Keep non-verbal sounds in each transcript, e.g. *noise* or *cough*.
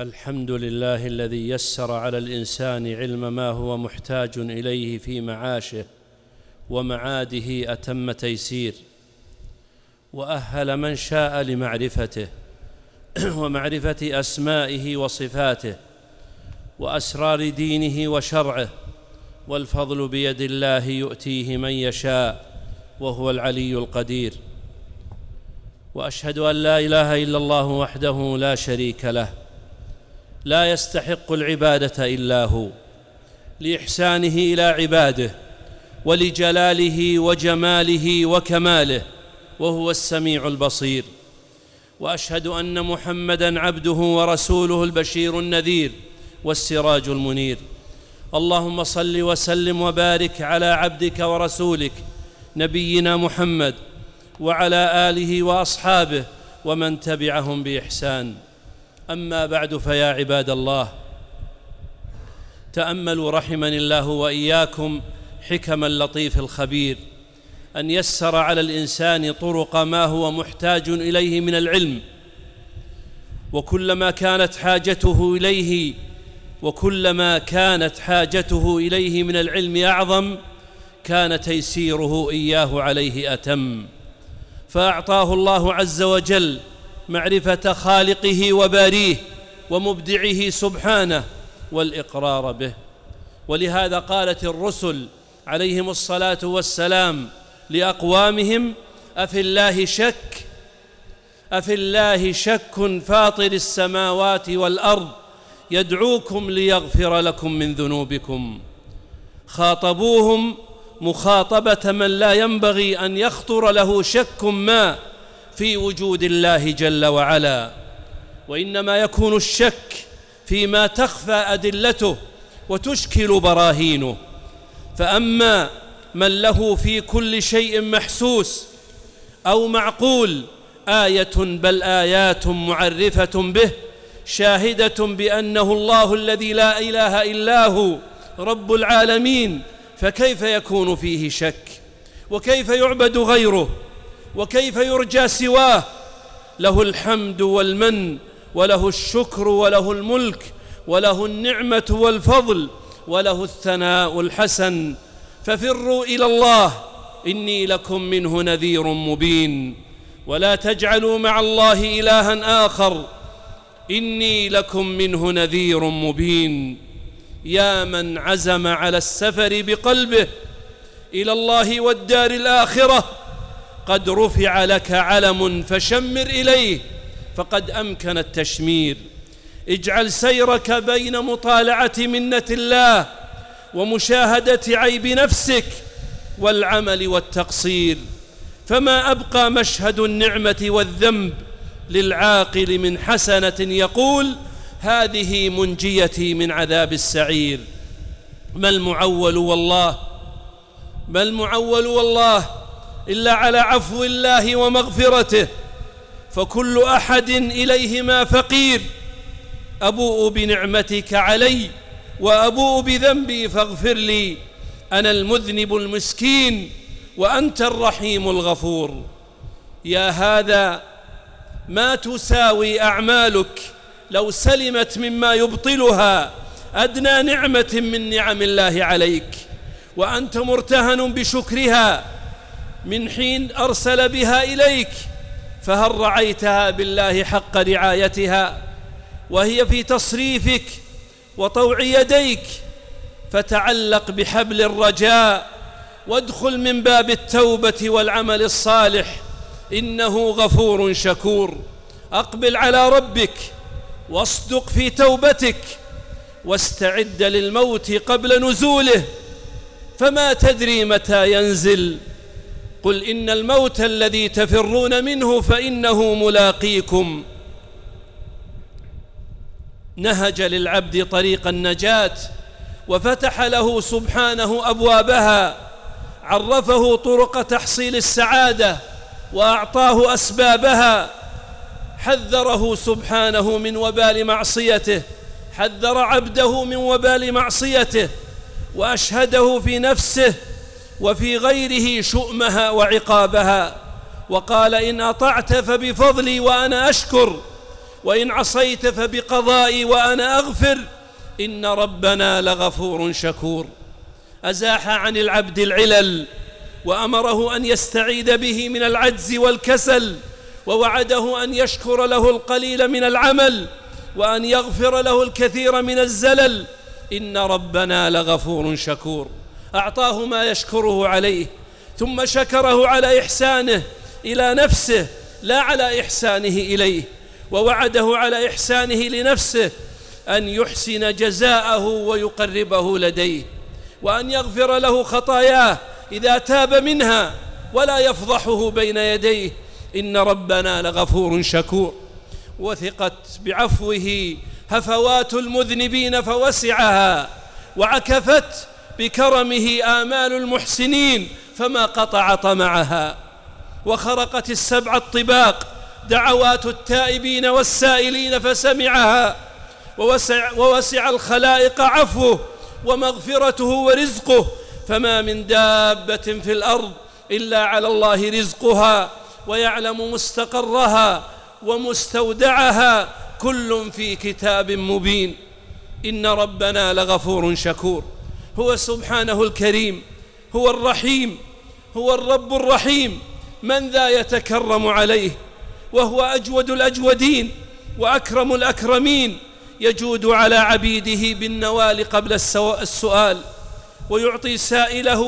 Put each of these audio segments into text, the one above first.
الحمد لله الذي يسر على الإنسان علم ما هو محتاج إليه في معاشه ومعاده أتم تيسير وأهل من شاء لمعرفته *clears throat* ومعرفة أسمائه وصفاته وأسرار دينه وشرعه والفضل بيد الله يؤتيه من يشاء وهو العلي القدير. وأشهد أن لا إله إلا الله وحده لا شريك له لا يستحق العبادة إلا هو لإحسانه إلى عباده ولجلاله وجماله وكماله وهو السميع البصير. وأشهد أن محمدا عبده ورسوله البشير النذير والسراج المنير. اللهم صل وسلم وبارك على عبدك ورسولك نبينا محمد وعلى آله وأصحابه ومن تبعهم بإحسان. أما بعد فيا عباد الله تأملوا رحمني الله وإياكم حكم اللطيف الخبير أن يسر على الإنسان طرق ما هو محتاج إليه من العلم وكلما كانت حاجته إليه وكلما كانت حاجته إليه من العلم أعظم كان تيسيره إياه عليه أتم. فأعطاه الله عز وجل معرفة خالقه وباريه ومبدعه سبحانه والإقرار به. ولهذا قالت الرسل عليهم الصلاة والسلام لأقوامهم أفي الله شك؟ أفي الله شك فاطر السماوات والأرض يدعوكم ليغفر لكم من ذنوبكم. خاطبوهم مخاطبة من لا ينبغي أن يخطر له شك ما في وجود الله جل وعلا وإنما يكون الشك فيما تخفى أدلته وتشكل براهينه. فأما من له في كل شيء محسوس أو معقول آية بل آيات معرفة به شاهدة بأنه الله الذي لا إله إلا هو رب العالمين فكيف يكون فيه شك؟ وكيف يعبد غيره؟ وكيف يرجى سواه؟ له الحمد والمن وله الشكر وله الملك وله النعمة والفضل وله الثناء الحسن. ففروا إلى الله إني لكم منه نذير مبين. ولا تجعلوا مع الله إلها آخر إني لكم منه نذير مبين. يا من عزم على السفر بقلبه إلى الله والدار الآخرة قد رفع لك علم فشمر إليه فقد أمكن التشمير. اجعل سيرك بين مطالعة منة الله ومشاهدة عيب نفسك والعمل والتقصير. فما أبقى مشهد النعمة والذنب للعاقل من حسنة يقول هذه منجيتي من عذاب السعير. ما المعول والله؟ ما المعول والله؟ إلا على عفو الله ومغفرته فكل أحد إليهما فقير. أبوء بنعمتك علي وأبوء بذنبي فاغفر لي. أنا المذنب المسكين وأنت الرحيم الغفور. يا هذا ما تساوي أعمالك لو سلمت مما يبطلها. أدنى نعمة من نعم الله عليك. وأنت مرتهن بشكرها. من حين أرسل بها إليك فهل رعيتها بالله حق رعايتها؟ وهي في تصريفك وطوع يديك فتعلق بحبل الرجاء. وادخل من باب التوبة والعمل الصالح إنه غفور شكور. أقبل على ربك واصدق في توبتك واستعد للموت قبل نزوله. فما تدري متى ينزل. قل إن الموت الذي تفرون منه فإنه ملاقيكم. نهج للعبد طريق النجاة وفتح له سبحانه أبوابها عرفه طرق تحصيل السعادة وأعطاه أسبابها. حذره سبحانه من وبال معصيته حذر عبده من وبال معصيته وأشهده في نفسه وفي غيره شؤمها وعقابها. وقال إن أطعت فبفضلي وأنا أشكر وإن عصيت فبقضائي وأنا أغفر إن ربنا لغفور شكور. أزاح عن العبد العلل وأمره أن يستعيد به من العجز والكسل ووعده أن يشكر له القليل من العمل وأن يغفر له الكثير من الزلل. إن ربنا لغفور شكور. أعطاه ما يشكره عليه ثم شكره على إحسانه إلى نفسه لا على إحسانه إليه ووعده على إحسانه لنفسه أن يحسن جزاءه ويقربه لديه وأن يغفر له خطاياه إذا تاب منها ولا يفضحه بين يديه إن ربنا لغفور شكور. وثقت بعفوه هفوات المذنبين فوسعها وعكفت بكرمه آمال المحسنين فما قطع طمعها. وخرقت السبع الطباق دعوات التائبين والسائلين فسمعها. ووسع, ووسع الخلائق عفوه ومغفرته ورزقه. فما من دابة في الأرض إلا على الله رزقها ويعلم مستقرها ومستودعها كل في كتاب مبين. إن ربنا لغفور شكور. هو سبحانه الكريم هو الرحيم هو الرب الرحيم من ذا يتكرم عليه وهو أجود الأجودين وأكرم الأكرمين يجود على عبيده بالنوال قبل السؤال ويعطي سائله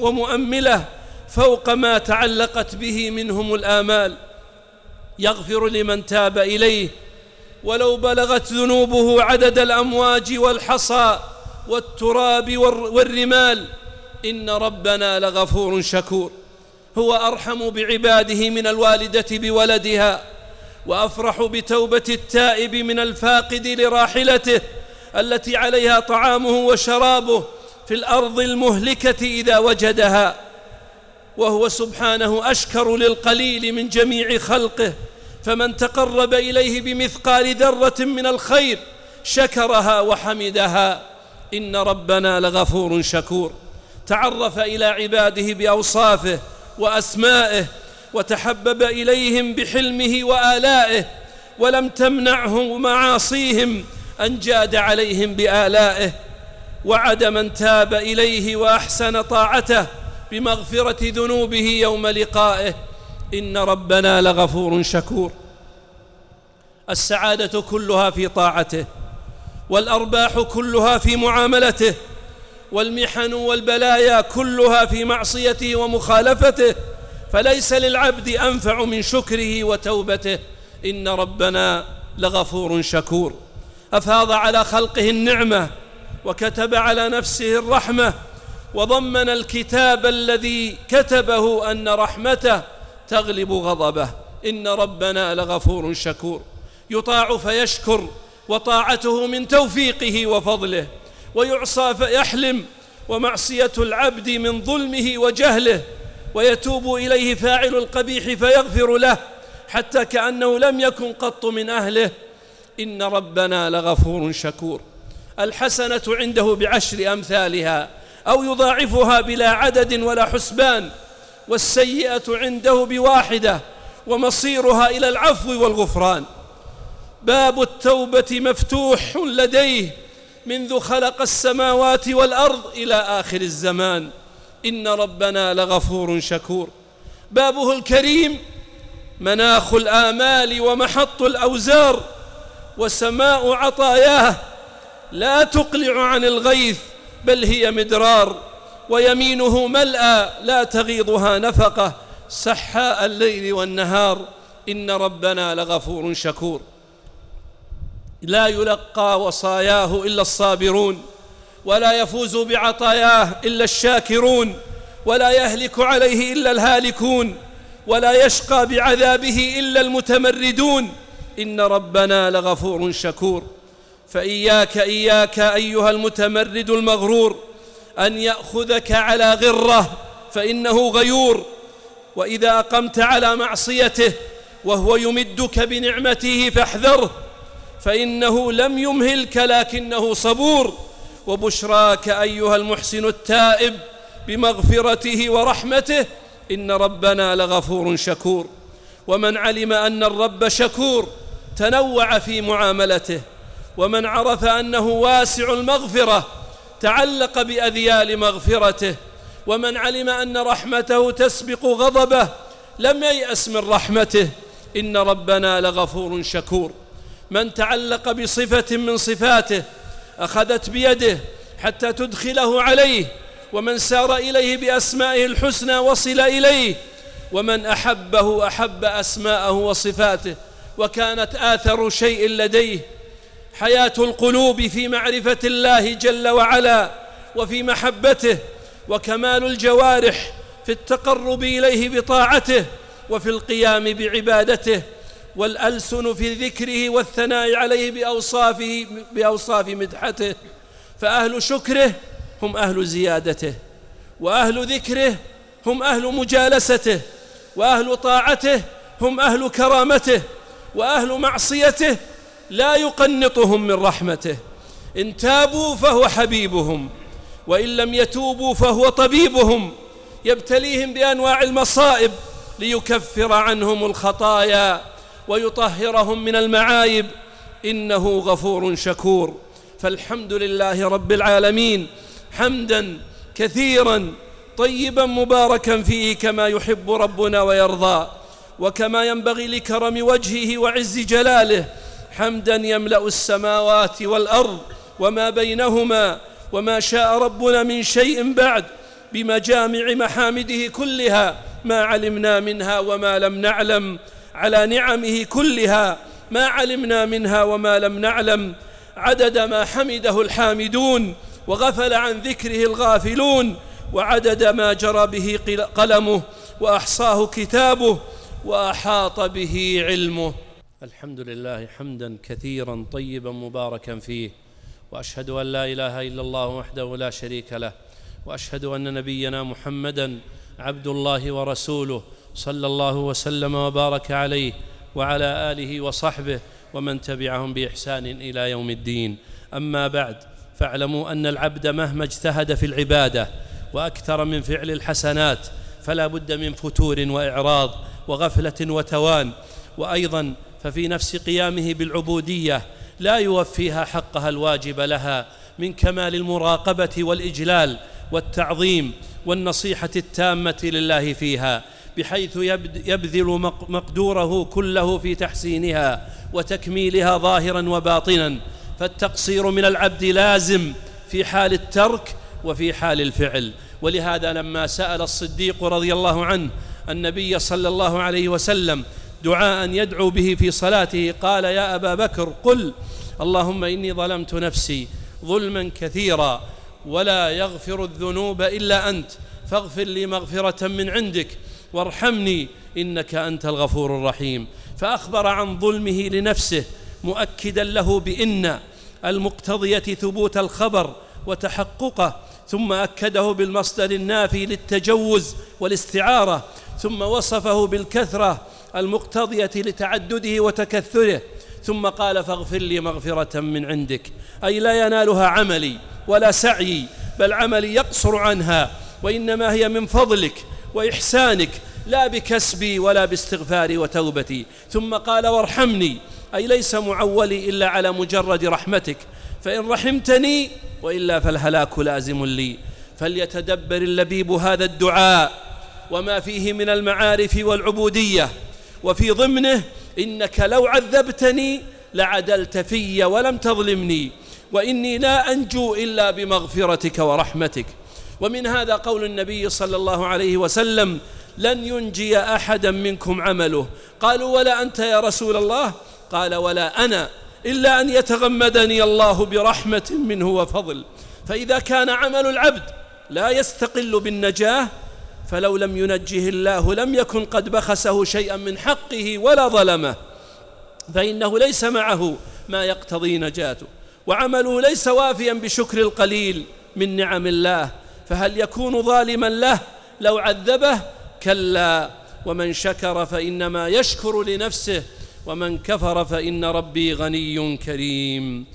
ومؤمله فوق ما تعلقت به منهم الآمال. يغفر لمن تاب إليه ولو بلغت ذنوبه عدد الأمواج والحصى والتراب والرمال. إن ربنا لغفور شكور. هو أرحم بعباده من الوالدة بولدها وأفرح بتوبة التائب من الفاقد لراحلته التي عليها طعامه وشرابه في الأرض المهلكة إذا وجدها. وهو سبحانه أشكر للقليل من جميع خلقه فمن تقرب إليه بمثقال ذرة من الخير شكرها وحمدها. إن ربنا لغفور شكور. تعرف إلى عباده بأوصافه وأسمائه وتحبب إليهم بحلمه وآلائه ولم تمنعه معاصيهم أن جاد عليهم بآلائه. وعد من تاب إليه وأحسن طاعته بمغفرة ذنوبه يوم لقائه. إن ربنا لغفور شكور. السعادة كلها في طاعته. والأرباح كلها في معاملته والمحن والبلايا كلها في معصيته ومخالفته فليس للعبد أنفع من شكره وتوبته. إن ربنا لغفور شكور. أفاض على خلقه النعمة وكتب على نفسه الرحمة وضمن الكتاب الذي كتبه أن رحمته تغلب غضبه. إن ربنا لغفور شكور. يطاع فيشكر وطاعته من توفيقه وفضله ويعصى فيحلم ومعصية العبد من ظلمه وجهله ويتوب إليه فاعل القبيح فيغفر له حتى كأنه لم يكن قط من أهله. إن ربنا لغفور شكور. الحسنة عنده بعشر أمثالها أو يضاعفها بلا عدد ولا حسبان والسيئة عنده بواحدة ومصيرها إلى العفو والغفران. باب التوبة مفتوح لديه منذ خلق السماوات والأرض إلى آخر الزمان. إن ربنا لغفور شكور. بابه الكريم مناخ الآمال ومحط الأوزار وسماء عطاياه. لا تقلع عن الغيث بل هي مدرار. ويمينه ملأى لا تغيضها نفقة. سحاء الليل والنهار. إن ربنا لغفور شكور. لا يلقى وصاياه إلا الصابرون ولا يفوز بعطاياه إلا الشاكرون ولا يهلك عليه إلا الهالكون ولا يشقى بعذابه إلا المتمردون. إن ربنا لغفور شكور. فإياك إياك أيها المتمرد المغرور أن يأخذك على غرة فإنه غيور. وإذا أقمت على معصيته وهو يمدك بنعمته فاحذره. فإنه لم يمهلك لكنه صبور. وبشراك أيها المحسن التائب بمغفرته ورحمته إن ربنا لغفور شكور. ومن علم أن الرب شكور تنوع في معاملته. ومن عرف أنه واسع المغفرة تعلق بأذيال مغفرته. ومن علم أن رحمته تسبق غضبه لم ييأس من رحمته. إن ربنا لغفور شكور. من تعلق بصفة من صفاته أخذت بيده حتى تدخله عليه ومن سار إليه بأسمائه الحسنى وصل إليه ومن أحبه أحب أسماءه وصفاته وكانت آثر شيء لديه. حياة القلوب في معرفة الله جل وعلا وفي محبته وكمال الجوارح في التقرب إليه بطاعته وفي القيام بعبادته والألسن في ذكره والثناء عليه بأوصافه بأوصاف مدحته فأهل شكره هم أهل زيادته وأهل ذكره هم أهل مجالسته وأهل طاعته هم أهل كرامته وأهل معصيته لا يقنطهم من رحمته إن تابوا فهو حبيبهم وإن لم يتوبوا فهو طبيبهم يبتليهم بأنواع المصائب ليكفر عنهم الخطايا. ويطهرهم من المعايب. إنه غفور شكور. فالحمد لله رب العالمين. حمدا كثيرا طيبا مباركا فيه كما يحب ربنا ويرضى. وكما ينبغي لكرم وجهه وعز جلاله. حمدا يملأ السماوات والأرض. وما بينهما وما شاء ربنا من شيء بعد. بمجامع محامده كلها ما علمنا منها وما لم نعلم. على نعمه كلها ما علمنا منها وما لم نعلم عدد ما حمده الحامدون وغفل عن ذكره الغافلون وعدد ما جرى به قلمه وأحصاه كتابه وأحاط به علمه. الحمد لله حمدا كثيرا طيبا مباركا فيه وأشهد أن لا إله إلا الله وحده لا شريك له وأشهد أن نبينا محمدا عبد الله ورسوله صلى الله وسلم وبارك عليه وعلى آله وصحبه ومن تبعهم بإحسان إلى يوم الدين. أما بعد فاعلموا أن العبد مهما اجتهد في العبادة وأكثر من فعل الحسنات فلا بد من فتور وإعراض وغفلة وتوان. وأيضا ففي نفس قيامه بالعبودية لا يوفيها حقها الواجب لها من كمال المراقبة والإجلال والتعظيم والنصيحة التامة لله فيها. بحيث يبذل مقدوره كله في تحسينها وتكميلها ظاهرا وباطنا. فالتقصير من العبد لازم في حال الترك وفي حال الفعل. ولهذا لما سأل الصديق رضي الله عنه النبي صلى الله عليه وسلم دعاء يدعو به في صلاته قال يا أبا بكر قل اللهم إني ظلمت نفسي ظلما كثيرا ولا يغفر الذنوب إلا أنت فاغفر لي مغفرة من عندك وارحمني إنك أنت الغفور الرحيم. فأخبر عن ظلمه لنفسه مؤكدا له بإن المقتضية ثبوت الخبر وتحققه ثم أكده بالمصدر النافي للتجوز والاستعارة ثم وصفه بالكثرة المقتضية لتعدده وتكثره ثم قال فاغفر لي مغفرة من عندك. أي لا ينالها عملي ولا سعيي بل عملي يقصر عنها وإنما هي من فضلك. وإحسانك لا بكسبي ولا باستغفاري وتوبتي. ثم قال وارحمني. أي ليس معولي إلا على مجرد رحمتك. فإن رحمتني وإلا فالهلاك لازم لي. فليتدبر اللبيب هذا الدعاء. وما فيه من المعارف والعبودية. وفي ضمنه إنك لو عذبتني لعدلت في ولم تظلمني. وإني لا أنجو إلا بمغفرتك ورحمتك. ومن هذا قول النبي صلى الله عليه وسلم لن ينجي احدا منكم عمله. قالوا ولا أنت يا رسول الله؟ قال ولا أنا إلا أن يتغمدني الله برحمة منه وفضل. فإذا كان عمل العبد لا يستقل بالنجاة فلو لم ينجه الله لم يكن قد بخسه شيئا من حقه ولا ظلمه. فإنه ليس معه ما يقتضي نجاته. وعمله ليس وافيا بشكر القليل من نعم الله. فهل يكون ظالما له؟ لو عذبه كلا. ومن شكر فإنما يشكر لنفسه ومن كفر فإن ربي غني كريم.